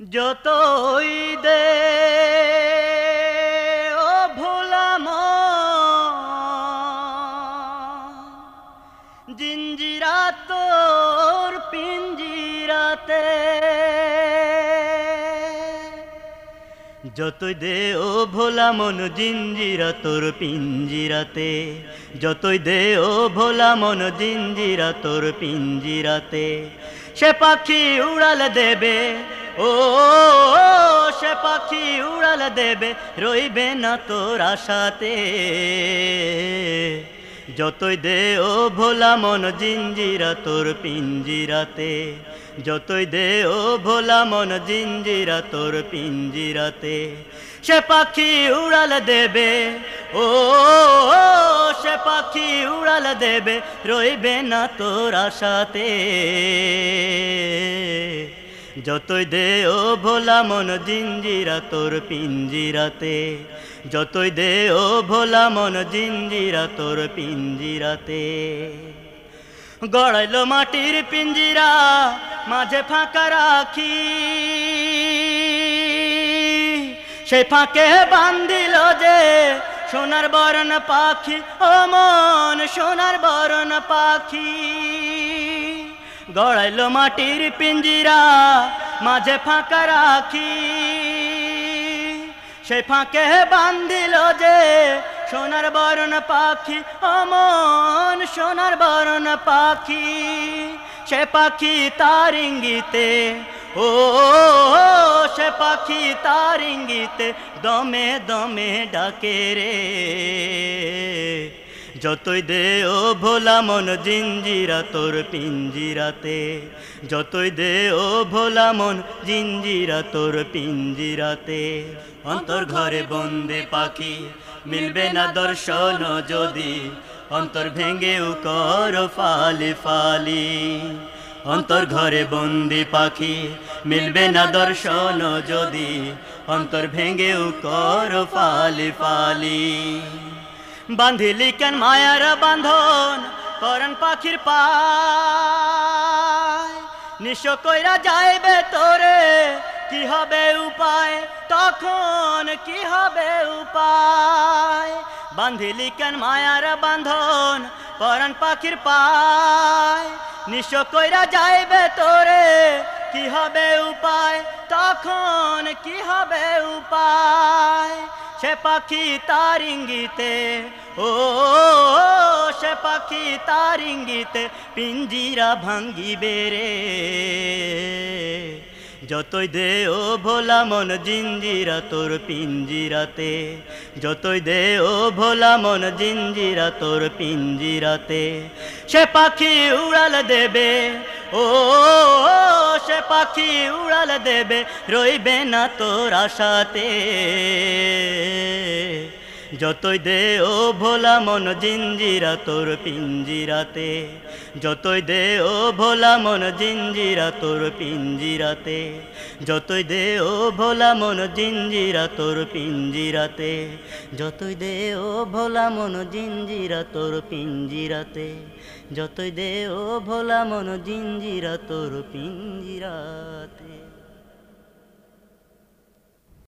যতই দে, ও ভোলাম। জিঞ্জিরা তোর পিঞ্জিরাতে, যতই দে, ও ভোলা মন জিঞ্জিরা তোর পিঞ্জিরাতে, যতই দে, ও ভোলা মন জিঞ্জিরা তোর পিঞ্জিরাতে, সে পাখি উড়াল দেবে ও, সে পাখি উড়াল দেবে, রইবে না তোর আশাতে। যতই দে ও ভোলা মন জিঞ্জিরা তোর পিঞ্জিরাতে, যতই দে ও ভোলা মন জিঞ্জিরা তোর পিঞ্জিরাতে। সে পাখি উড়াল দেবে, ও, সে পাখি উড়াল দেবে, রইবে না তোর আশাতে। যতই দে ও ভোলা মন জিঞ্জিরা, তোর পিঞ্জিরাতে। যতই দে ও ভোলা মন জিঞ্জিরা, তোর পিঞ্জিরাতে। গড়াইল মাটির পিঞ্জিরা, মাঝে ফাঁকা রাখি। সে ফাঁকে বান্দিল যে সোনার বরণ পাখি, ও মন সোনার বরণ পাখি। গড়াইলো মাটির পিঞ্জিরা, মাঝে ফাঁকা রাখি। সে ফাঁকে বান্ধিল যে সোনার বরণ পাখি, অমন সোনার বরণ পাখি। সে পাখি তার ইঙ্গিতে, ও, সে পাখি তার ইঙ্গিতে দমে দমে ডাকে রে। যতই দে ও ভোলা মন জিঞ্জিরা, তোর পিঞ্জিরাতে। যতই দে ও ভোলা মন জিঞ্জিরা, তোর পিঞ্জিরাতে। অন্তর ঘরে বন্দি পাখি, মিলবে না দর্শন যদি। অন্তর ভেঙেও কর ফালি ফালি। অন্তর ঘরে বন্দি পাখি, মিলবে না দর্শন যদি। অন্তর ভেঙেও কর ফালি ফালি। বাঁধিলি কেন মায়ার বাঁধন? করন পাখির পায়। কইরা যাইবে তোরে, কি হবে উপায়? তখন কি হবে উপায়? বাঁধিলি কেন মায়ার বাঁধন? পরাণ পাখির পায়। কইরা যাইবে তোরে, কি হবে উপায়? তখন কি হবে উপায়? সে পাখি তার ইঙ্গিতে, ও, সে পাখি তার ইঙ্গিতে পিঞ্জিরা ভাঙ্গিবে রে। যতই দে ও ভোলা মন জিঞ্জিরা তোর পিঞ্জিরাতে, যতই দে ও ভোলা মন জিঞ্জিরা তোর পিঞ্জিরাতে, সে পাখি উড়াল দেবে, ও, সে পাখি উড়াল দেবে, রইবে না তোর আশাতে। যতই দে ও ভোলা মন জিঞ্জিরা, তোর পিঞ্জিরাতে। যতই দে ও ভোলা মন জিঞ্জিরা, তোর পিঞ্জিরাতে। যতই দে ও ভোলা মন জিঞ্জিরা, তোর পিঞ্জিরাতে। যতই দে ও ভোলা মন জিঞ্জিরা, তোর পিঞ্জিরাতে। যতই দে ও ভোলা মন জিঞ্জিরা, তোর পিঞ্জিরাতে।